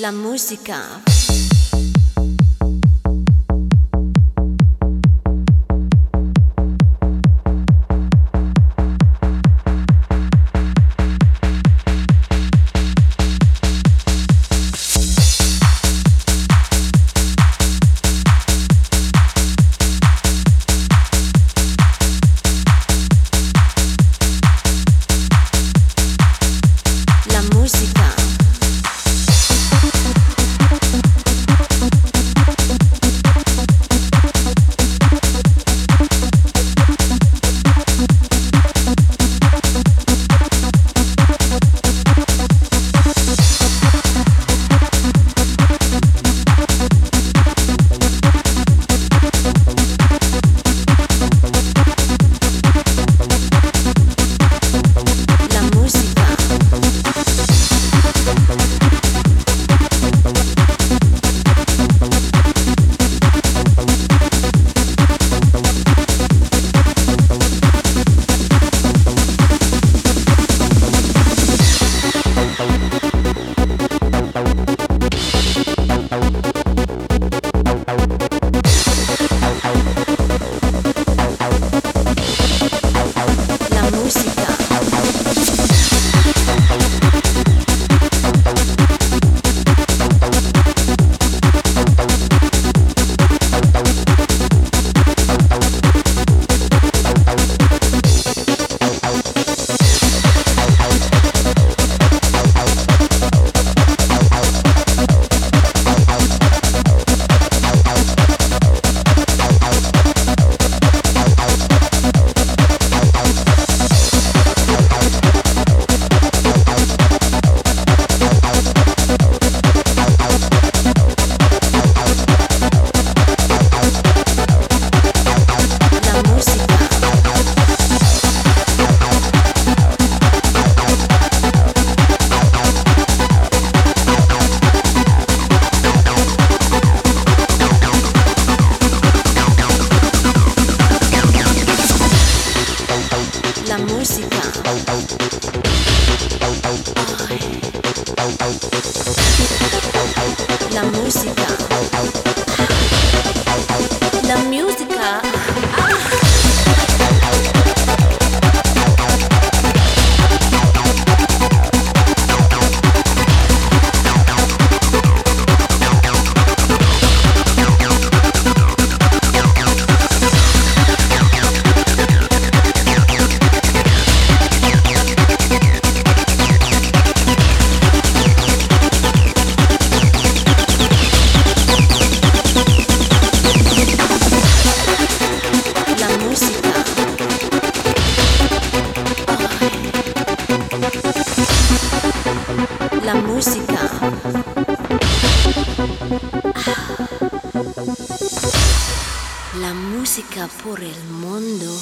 la música. música. La música. música. La música por el mundo.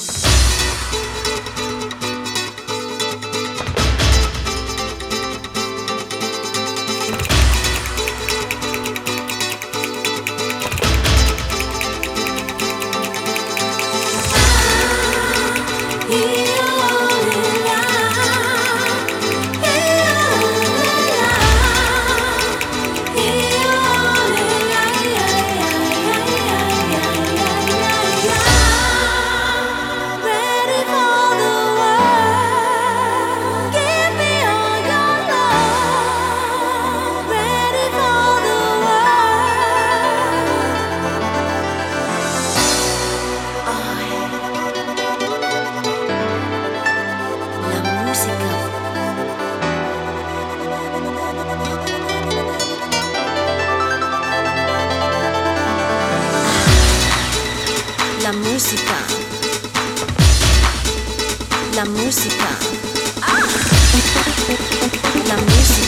música. La música. Ah. La música.